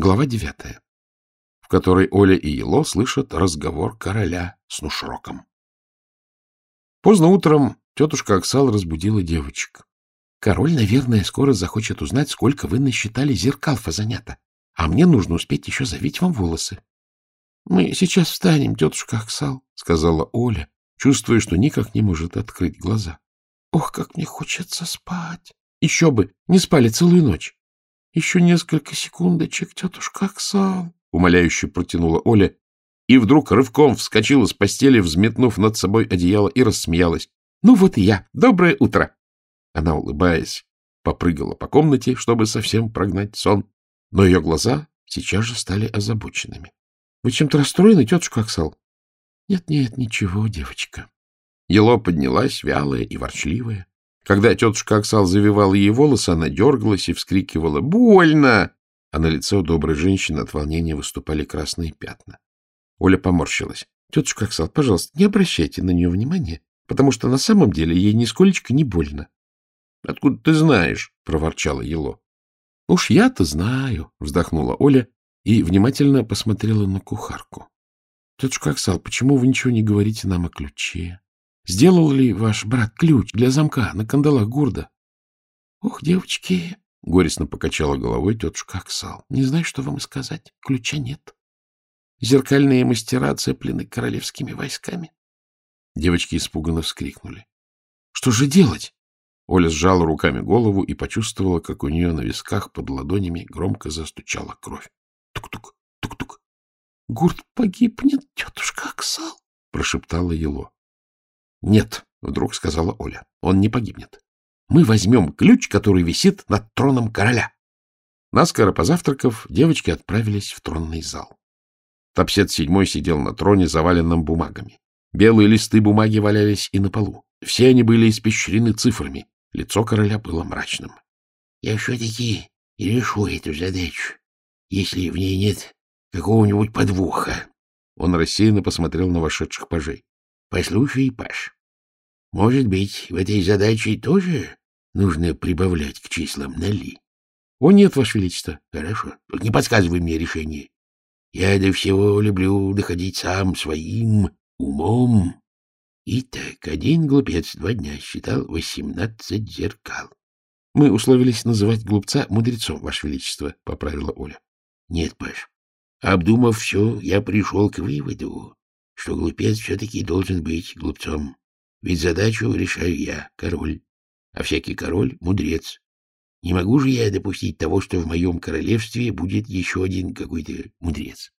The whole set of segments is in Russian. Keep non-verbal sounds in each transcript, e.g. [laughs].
Глава девятая, в которой Оля и Ело слышат разговор короля с Нушроком. Поздно утром тетушка Оксал разбудила девочек. — Король, наверное, скоро захочет узнать, сколько вы насчитали зеркал фазанята, а мне нужно успеть еще завить вам волосы. — Мы сейчас встанем, тетушка Оксал, — сказала Оля, чувствуя, что никак не может открыть глаза. — Ох, как мне хочется спать! Еще бы, не спали целую ночь. — Еще несколько секундочек, тетушка Оксал, — умоляюще протянула Оля, и вдруг рывком вскочила с постели, взметнув над собой одеяло, и рассмеялась. — Ну вот и я. Доброе утро! Она, улыбаясь, попрыгала по комнате, чтобы совсем прогнать сон, но ее глаза сейчас же стали озабоченными. — Вы чем-то расстроены, тетушка Оксал? Нет, — Нет-нет, ничего, девочка. Ело поднялась, вялая и ворчливая. Когда тетушка Оксал завивала ей волосы, она дергалась и вскрикивала «Больно!», а на лице у доброй женщины от волнения выступали красные пятна. Оля поморщилась. — Тетушка Оксал, пожалуйста, не обращайте на нее внимания, потому что на самом деле ей нисколечко не больно. — Откуда ты знаешь? — проворчала Ело. — Уж я-то знаю, — вздохнула Оля и внимательно посмотрела на кухарку. — Тетушка Оксал, почему вы ничего не говорите нам о ключе? Сделал ли ваш брат ключ для замка на кандалах гурда? — Ох, девочки! — горестно покачала головой тетушка Оксал. — Не знаю, что вам и сказать. Ключа нет. Зеркальные мастера цеплены королевскими войсками. Девочки испуганно вскрикнули. — Что же делать? Оля сжала руками голову и почувствовала, как у нее на висках под ладонями громко застучала кровь. Тук-тук, тук-тук. — Гурт погибнет, тетушка Оксал, — прошептала Ело. — Нет, — вдруг сказала Оля, — он не погибнет. Мы возьмем ключ, который висит над троном короля. Наскоро позавтракав, девочки отправились в тронный зал. Топсет седьмой сидел на троне, заваленном бумагами. Белые листы бумаги валялись и на полу. Все они были испещрены цифрами. Лицо короля было мрачным. — Я все-таки решу эту задачу, если в ней нет какого-нибудь подвоха. Он рассеянно посмотрел на вошедших пажей. — Послушай, Паш, может быть, в этой задаче тоже нужно прибавлять к числам ноли? — О, нет, Ваше Величество. — Хорошо. Только не подсказывай мне решение. Я до всего люблю доходить сам своим умом. Итак, один глупец два дня считал восемнадцать зеркал. — Мы условились называть глупца мудрецом, Ваше Величество, — поправила Оля. — Нет, Паш. Обдумав все, я пришел к выводу, что глупец все-таки должен быть глупцом. Ведь задачу решаю я, король, а всякий король — мудрец. Не могу же я допустить того, что в моем королевстве будет еще один какой-то мудрец.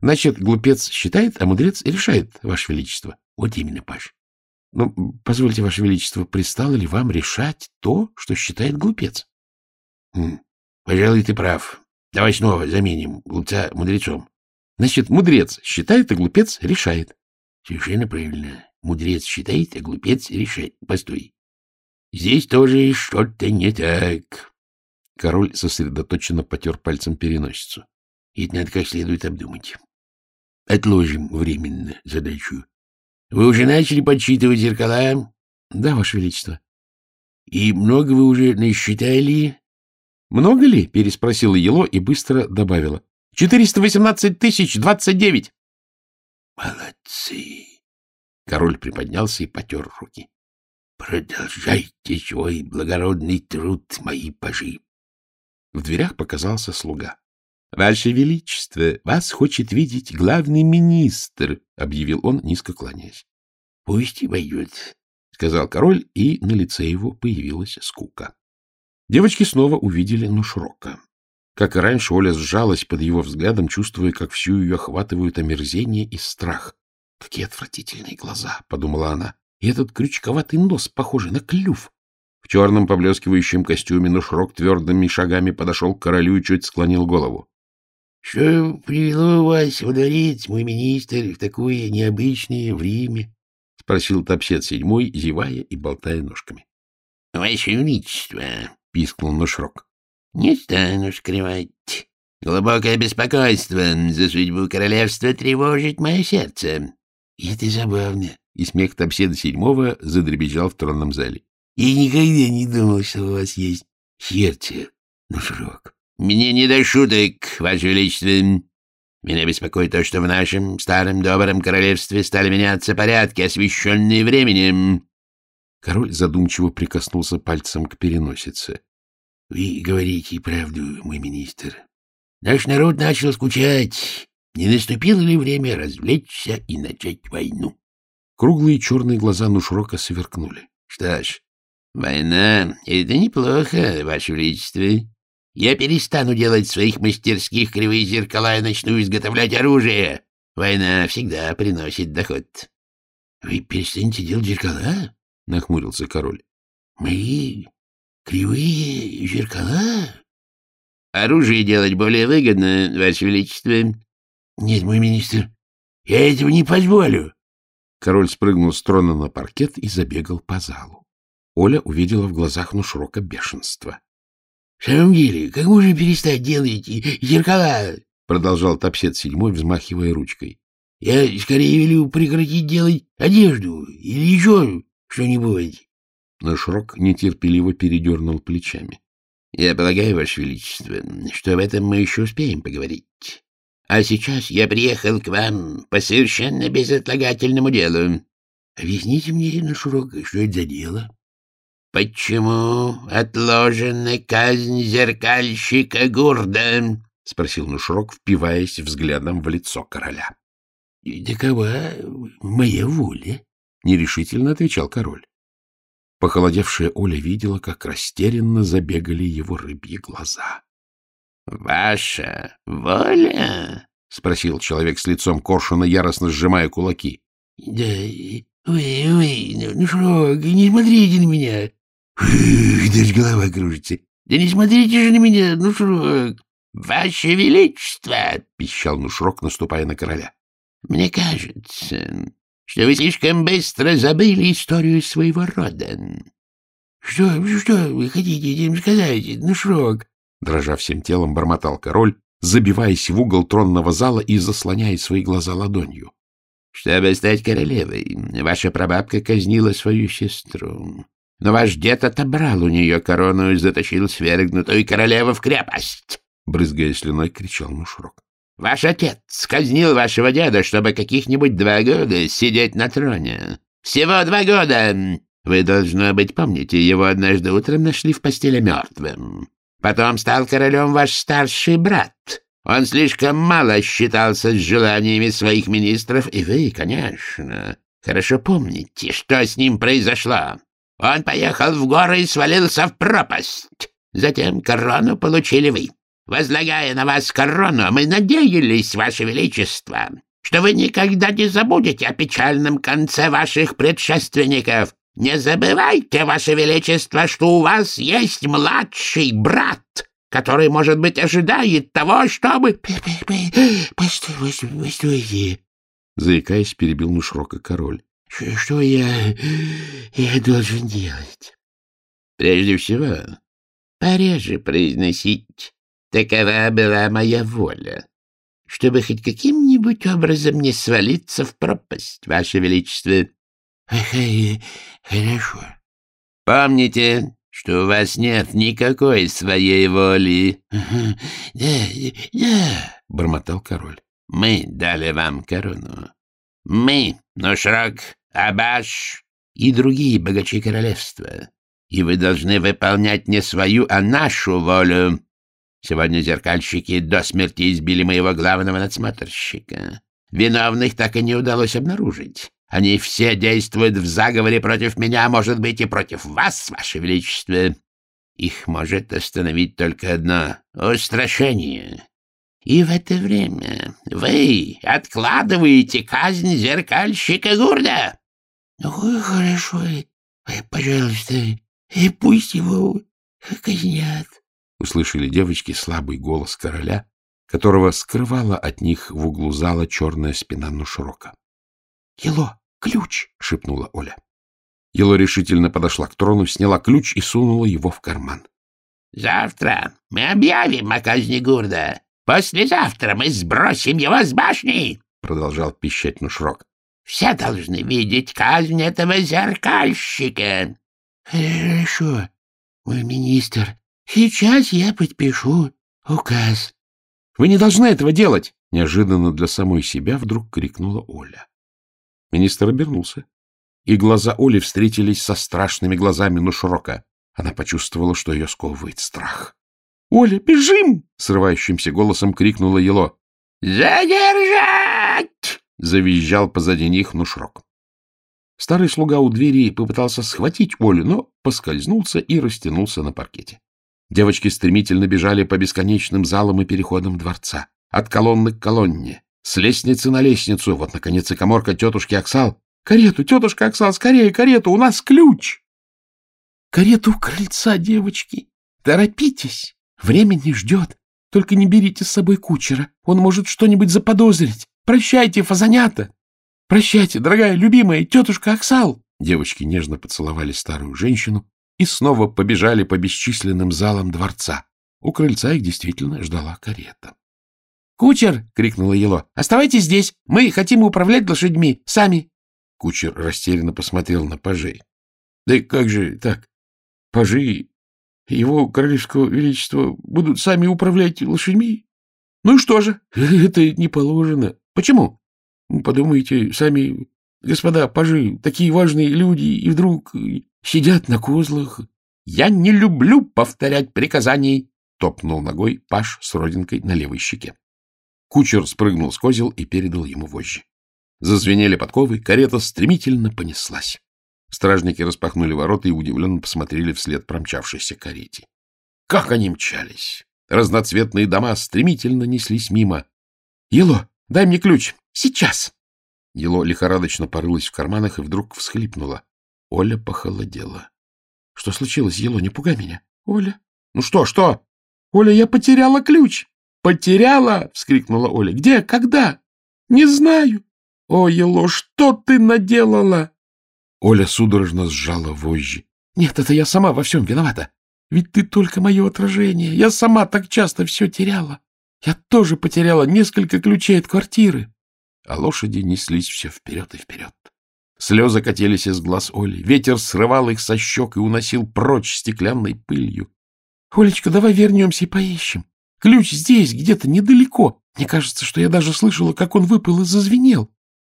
Значит, глупец считает, а мудрец решает, Ваше Величество. Вот именно, Паш. Ну, позвольте, Ваше Величество, пристало ли вам решать то, что считает глупец? Хм, пожалуй, ты прав. Давай снова заменим глупца мудрецом. Значит, мудрец считает, а глупец решает. Совершенно правильно. Мудрец считает, а глупец решает. Постой. Здесь тоже что-то не так. Король сосредоточенно потер пальцем переносицу. Это надо как следует обдумать. Отложим временно задачу. Вы уже начали подсчитывать зеркала? Да, Ваше Величество. И много вы уже насчитали? Много ли? Переспросила Ело и быстро добавила. Четыреста восемнадцать тысяч двадцать девять. Молодцы. Король приподнялся и потер руки. Продолжайте свой благородный труд, мои пажи. В дверях показался слуга. — Ваше Величество, вас хочет видеть главный министр, — объявил он, низко кланяясь. — Пусть и войдет, — сказал король, и на лице его появилась скука. Девочки снова увидели Нушрока. Как и раньше, Оля сжалась под его взглядом, чувствуя, как всю ее охватывают омерзение и страх. — Какие отвратительные глаза! — подумала она и этот крючковатый нос, похожий на клюв. В черном поблескивающем костюме Нушрок твердыми шагами подошел к королю и чуть склонил голову. — Что привело вас дворец, мой министр, в такое необычное время? — спросил Топсет седьмой, зевая и болтая ножками. — Ваше Величество, — пискнул Нушрок, — не стану скрывать. Глубокое беспокойство за судьбу королевства тревожит мое сердце. И это забавно и смех Топседа седьмого задребезжал в тронном зале. — Я никогда не думал, что у вас есть сердце, ну, Шрок. мне не до шуток, Ваше Величество. Меня беспокоит то, что в нашем старом добром королевстве стали меняться порядки, освещенные временем. Король задумчиво прикоснулся пальцем к переносице. — Вы говорите правду, мой министр. Наш народ начал скучать. Не наступило ли время развлечься и начать войну? Круглые черные глаза Нушрока сверкнули. — Что ж, война — это неплохо, Ваше Величество. Я перестану делать в своих мастерских кривые зеркала и начну изготовлять оружие. Война всегда приносит доход. — Вы перестанете делать зеркала? — нахмурился король. — Мои кривые зеркала? — Оружие делать более выгодно, Ваше Величество. — Нет, мой министр, я этого не позволю. Король спрыгнул с трона на паркет и забегал по залу. Оля увидела в глазах Нушрока бешенство. — В самом деле, как можно перестать делать зеркала? — продолжал Топсет седьмой, взмахивая ручкой. — Я скорее велю прекратить делать одежду или еще что-нибудь. Но Шрок нетерпеливо передернул плечами. — Я полагаю, Ваше Величество, что об этом мы еще успеем поговорить. А сейчас я приехал к вам по совершенно безотлагательному делу. — Объясните мне, Нашурок, что это за дело? — Почему отложена казнь зеркальщика Гурда? — спросил Нушрок, впиваясь взглядом в лицо короля. — Такова моя воля, — нерешительно отвечал король. Похолодевшая Оля видела, как растерянно забегали его рыбьи глаза. — Ваша воля? — спросил человек с лицом коршуна, яростно сжимая кулаки. — Да, вы, вы, Нушрок, не смотрите на меня. Даже голова кружится. Да не смотрите же на меня, Нушрок. — Ваше Величество! — пищал Нушрок, наступая на короля. — Мне кажется, что вы слишком быстро забыли историю своего рода. — Что, что вы хотите этим сказать, Нушрок? Дрожа всем телом, бормотал король, забиваясь в угол тронного зала и заслоняя свои глаза ладонью. — Чтобы стать королевой, ваша прабабка казнила свою сестру. Но ваш дед отобрал у нее корону и затащил свергнутую королеву в крепость. Брызгая слюной, кричал Мушрок. Ваш отец казнил вашего деда, чтобы каких-нибудь два года сидеть на троне. Всего два года! Вы, должно быть, помните, его однажды утром нашли в постели мертвым. Потом стал королем ваш старший брат. Он слишком мало считался с желаниями своих министров, и вы, конечно, хорошо помните, что с ним произошло. Он поехал в горы и свалился в пропасть. Затем корону получили вы. Возлагая на вас корону, мы надеялись, Ваше Величество, что вы никогда не забудете о печальном конце ваших предшественников. Не забывайте, Ваше Величество, что у вас есть младший брат, который, может быть, ожидает того, чтобы... — Постой, постой, постойте! — заикаясь, перебил Нушрока король. — Что я... я должен делать? — Прежде всего, пореже произносить Такова была моя воля, чтобы хоть каким-нибудь образом не свалиться в пропасть, Ваше Величество. — Хорошо. — Помните, что у вас нет никакой своей воли. — Да, да, — бормотал король. — Мы дали вам корону. Мы, Нушрок, Абаш и другие богачи королевства. И вы должны выполнять не свою, а нашу волю. Сегодня зеркальщики до смерти избили моего главного надсмотрщика. Виновных так и не удалось обнаружить. Они все действуют в заговоре против меня, может быть, и против вас, ваше величество. Их может остановить только одно — устрашение. И в это время вы откладываете казнь зеркальщика Гурда. — Ну, хорошо, пожалуйста, и пусть его казнят. — услышали девочки слабый голос короля, которого скрывала от них в углу зала черная спина Нушрока. — Ело, ключ! — шепнула Оля. Ело решительно подошла к трону, сняла ключ и сунула его в карман. — Завтра мы объявим о казни Гурда. Послезавтра мы сбросим его с башни! — продолжал пищать Нушрок. — Все должны видеть казнь этого зеркальщика. — Хорошо, мой министр, Сейчас я подпишу Указ. Вы не должны этого делать! Неожиданно для самой себя вдруг крикнула Оля. Министр обернулся, и глаза Оли встретились со страшными глазами Нушрока. Она почувствовала, что ее сковывает страх. — Оля, бежим! — срывающимся голосом крикнула Ело. «Задержать!» — Завизжал позади них Нушрок. Старый слуга у двери попытался схватить Олю, но поскользнулся и растянулся на паркете. Девочки стремительно бежали по бесконечным залам и переходам дворца, от колонны к колонне, с лестницы на лестницу. Вот, наконец, и коморка тетушки Оксал. «Карету, тетушка Оксал, скорее, карету, у нас ключ!» «Карету у крыльца, девочки! Торопитесь! Время не ждет. Только не берите с собой кучера, он может что-нибудь заподозрить. Прощайте, фазанята!» Прощайте, дорогая, любимая, тетушка Оксал! Девочки нежно поцеловали старую женщину и снова побежали по бесчисленным залам дворца. У крыльца их действительно ждала карета. «Кучер!» — крикнула Ело. «Оставайтесь здесь! Мы хотим управлять лошадьми! Сами!» Кучер растерянно посмотрел на пажей. «Да как же так? Пажи его королевского величества будут сами управлять лошадьми? Ну и что же? [laughs] Это не положено. Почему? Подумайте сами, господа пажи, такие важные люди, и вдруг сидят на козлах. — Я не люблю повторять приказаний, — топнул ногой паж с родинкой на левой щеке. Кучер спрыгнул с козел и передал ему вожжи. Зазвенели подковы, карета стремительно понеслась. Стражники распахнули ворота и удивленно посмотрели вслед промчавшейся карете. Как они мчались! Разноцветные дома стремительно неслись мимо. — Ело, дай мне ключ! Сейчас! Ело лихорадочно порылась в карманах и вдруг всхлипнула. Оля похолодела. — Что случилось, Ело? Не пугай меня. — Оля? — Ну что, что? — Оля, я потеряла ключ. — Потеряла? — вскрикнула Оля. — Где? Когда? — Не знаю. — О, Ело, что ты наделала? Оля судорожно сжала вожжи. — Нет, это я сама во всем виновата. Ведь ты только мое отражение. Я сама так часто все теряла. Я тоже потеряла несколько ключей от квартиры а лошади неслись все вперед и вперед. Слезы катились из глаз Оли, ветер срывал их со щек и уносил прочь стеклянной пылью. — Олечка, давай вернемся и поищем. Ключ здесь, где-то недалеко. Мне кажется, что я даже слышала, как он выпал и зазвенел.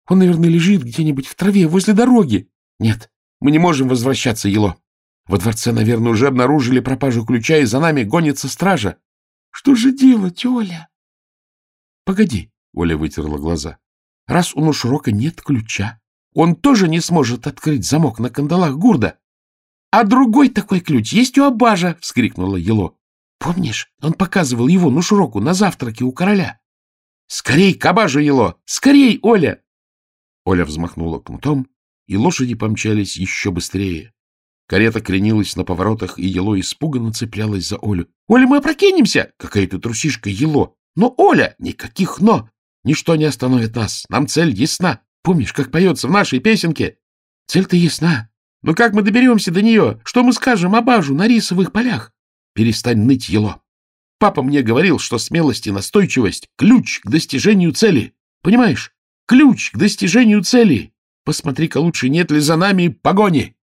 Он, наверное, лежит где-нибудь в траве возле дороги. Нет, мы не можем возвращаться, Ело. Во дворце, наверное, уже обнаружили пропажу ключа, и за нами гонится стража. Что же делать, Оля? — Погоди, — Оля вытерла глаза. Раз у Нушрока нет ключа, он тоже не сможет открыть замок на кандалах Гурда. — А другой такой ключ есть у Абажа! — вскрикнула Ело. — Помнишь, он показывал его Нушроку на завтраке у короля? — Скорей к Абажу, Ело! Скорей, Оля! Оля взмахнула кнутом, и лошади помчались еще быстрее. Карета кренилась на поворотах, и Ело испуганно цеплялась за Олю. — Оля, мы опрокинемся! Какая ты трусишка, Ело! Но, Оля, никаких «но». Ничто не остановит нас. Нам цель ясна. Помнишь, как поется в нашей песенке? Цель-то ясна. Но как мы доберемся до нее? Что мы скажем Абажу на рисовых полях? Перестань ныть, Ело. Папа мне говорил, что смелость и настойчивость — ключ к достижению цели. Понимаешь? Ключ к достижению цели. Посмотри-ка лучше, нет ли за нами погони.